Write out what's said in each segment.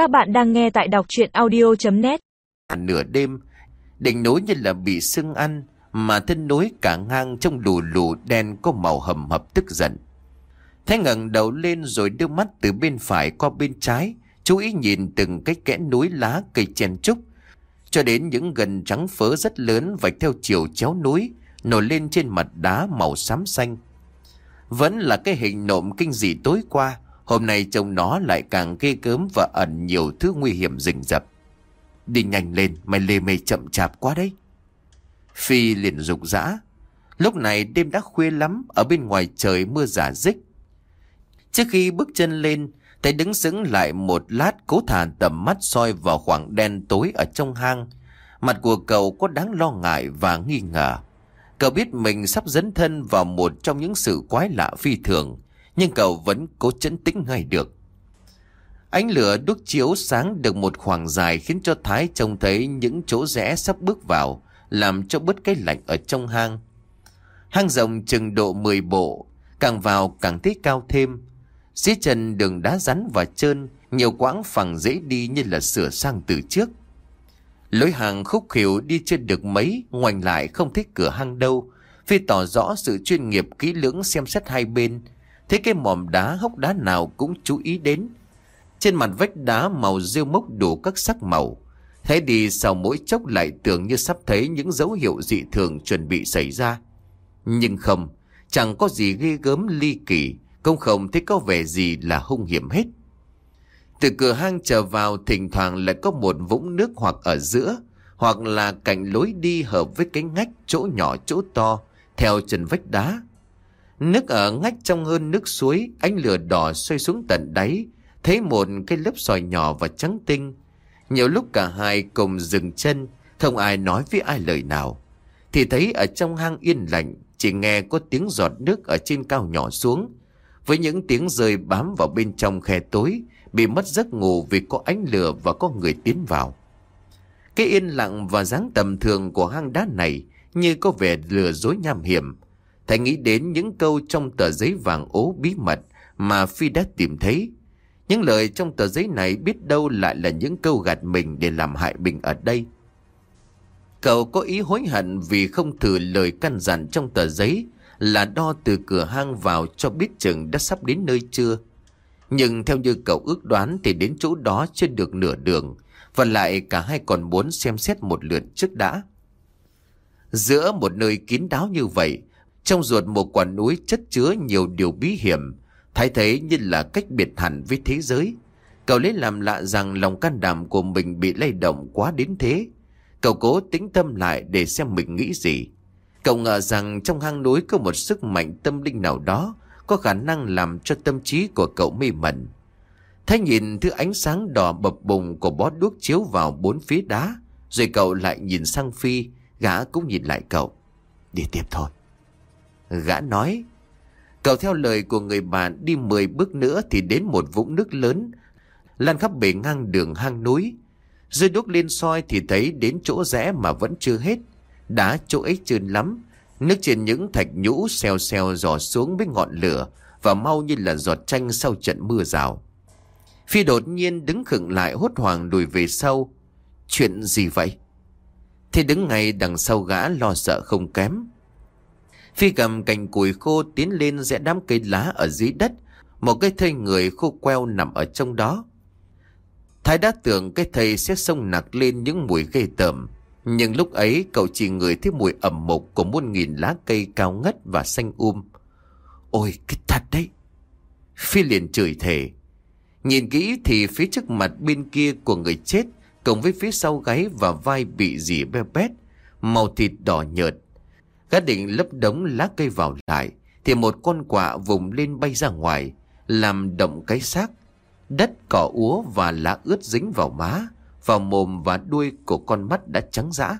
Các bạn đang nghe tại đọc chuyện audio.net Nửa đêm, đỉnh núi như là bị sưng ăn, mà thân núi cả ngang trong lù lù đen có màu hầm hập tức giận. Thế ngẩng đầu lên rồi đưa mắt từ bên phải qua bên trái, chú ý nhìn từng cái kẽ núi lá cây chen trúc, cho đến những gần trắng phớ rất lớn vạch theo chiều chéo núi, nổi lên trên mặt đá màu xám xanh. Vẫn là cái hình nộm kinh dị tối qua, hôm nay trông nó lại càng ghê gớm và ẩn nhiều thứ nguy hiểm rình rập. Đi nhanh lên, mày lê mê chậm chạp quá đấy. Phi liền rục rã. Lúc này đêm đã khuya lắm, ở bên ngoài trời mưa giả dích. Trước khi bước chân lên, thầy đứng sững lại một lát cố thả tầm mắt soi vào khoảng đen tối ở trong hang. Mặt của cậu có đáng lo ngại và nghi ngờ. Cậu biết mình sắp dấn thân vào một trong những sự quái lạ phi thường, nhưng cậu vẫn cố chấn tĩnh ngay được. Ánh lửa đúc chiếu sáng được một khoảng dài khiến cho Thái trông thấy những chỗ rẽ sắp bước vào, làm cho bớt cái lạnh ở trong hang. Hang rộng chừng độ 10 bộ, càng vào càng thấy cao thêm. Dưới chân đường đá rắn và trơn, nhiều quãng phẳng dễ đi như là sửa sang từ trước. Lối hàng khúc khỉu đi trên được mấy, ngoảnh lại không thích cửa hang đâu. Phi tỏ rõ sự chuyên nghiệp kỹ lưỡng xem xét hai bên thế cái mỏm đá hốc đá nào cũng chú ý đến. Trên mặt vách đá màu rêu mốc đủ các sắc màu. Thế đi sau mỗi chốc lại tưởng như sắp thấy những dấu hiệu dị thường chuẩn bị xảy ra. Nhưng không, chẳng có gì ghê gớm ly kỳ, công không thấy có vẻ gì là hung hiểm hết. Từ cửa hang trở vào thỉnh thoảng lại có một vũng nước hoặc ở giữa, hoặc là cạnh lối đi hợp với cái ngách chỗ nhỏ chỗ to, theo chân vách đá. Nước ở ngách trong hơn nước suối, ánh lửa đỏ xoay xuống tận đáy, thấy một cái lớp sỏi nhỏ và trắng tinh. Nhiều lúc cả hai cùng dừng chân, không ai nói với ai lời nào. Thì thấy ở trong hang yên lạnh, chỉ nghe có tiếng giọt nước ở trên cao nhỏ xuống, với những tiếng rơi bám vào bên trong khe tối, bị mất giấc ngủ vì có ánh lửa và có người tiến vào. Cái yên lặng và dáng tầm thường của hang đá này như có vẻ lừa dối nham hiểm. Thầy nghĩ đến những câu trong tờ giấy vàng ố bí mật mà Phi đã tìm thấy. Những lời trong tờ giấy này biết đâu lại là những câu gạt mình để làm hại mình ở đây. Cậu có ý hối hận vì không thử lời căn dặn trong tờ giấy là đo từ cửa hang vào cho biết chừng đã sắp đến nơi chưa. Nhưng theo như cậu ước đoán thì đến chỗ đó chưa được nửa đường, và lại cả hai còn muốn xem xét một lượt trước đã. Giữa một nơi kín đáo như vậy, trong ruột một quả núi chất chứa nhiều điều bí hiểm, thái thấy như là cách biệt hẳn với thế giới. Cậu lấy làm lạ rằng lòng can đảm của mình bị lay động quá đến thế. Cậu cố tính tâm lại để xem mình nghĩ gì. Cậu ngờ rằng trong hang núi có một sức mạnh tâm linh nào đó có khả năng làm cho tâm trí của cậu mê mẩn. Thấy nhìn thứ ánh sáng đỏ bập bùng của bó đuốc chiếu vào bốn phía đá, rồi cậu lại nhìn sang Phi, gã cũng nhìn lại cậu. Đi tiếp thôi. Gã nói, cậu theo lời của người bạn đi 10 bước nữa thì đến một vũng nước lớn, lan khắp bể ngang đường hang núi. Dưới đuốc lên soi thì thấy đến chỗ rẽ mà vẫn chưa hết. Đá chỗ ấy trơn lắm, Nước trên những thạch nhũ xèo xèo dò xuống với ngọn lửa và mau như là giọt chanh sau trận mưa rào. Phi đột nhiên đứng khựng lại hốt hoảng lùi về sau. Chuyện gì vậy? Thì đứng ngay đằng sau gã lo sợ không kém. Phi cầm cành củi khô tiến lên rẽ đám cây lá ở dưới đất. Một cái thây người khô queo nằm ở trong đó. Thái đã tưởng cái thây sẽ sông nặc lên những mùi gây tởm. Nhưng lúc ấy cậu chỉ ngửi thấy mùi ẩm mộc của muôn nghìn lá cây cao ngất và xanh um. Ôi cái thật đấy. Phi liền chửi thề. Nhìn kỹ thì phía trước mặt bên kia của người chết cộng với phía sau gáy và vai bị dì be bét, màu thịt đỏ nhợt. Gã định lấp đống lá cây vào lại thì một con quạ vùng lên bay ra ngoài làm động cái xác. Đất cỏ úa và lá ướt dính vào má vào mồm và đuôi của con mắt đã trắng dã.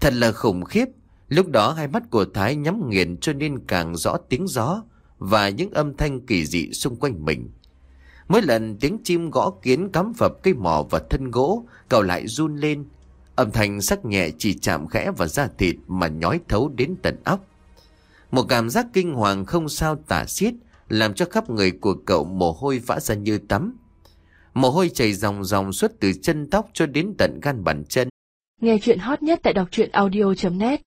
Thật là khủng khiếp, lúc đó hai mắt của Thái nhắm nghiền cho nên càng rõ tiếng gió và những âm thanh kỳ dị xung quanh mình. Mỗi lần tiếng chim gõ kiến cắm phập cây mỏ và thân gỗ, cậu lại run lên. Âm thanh sắc nhẹ chỉ chạm khẽ vào da thịt mà nhói thấu đến tận óc. Một cảm giác kinh hoàng không sao tả xiết, làm cho khắp người của cậu mồ hôi vã ra như tắm. Mồ hôi chảy ròng ròng suốt từ chân tóc cho đến tận gan bàn chân. Nghe chuyện hot nhất tại đọc truyện audio.net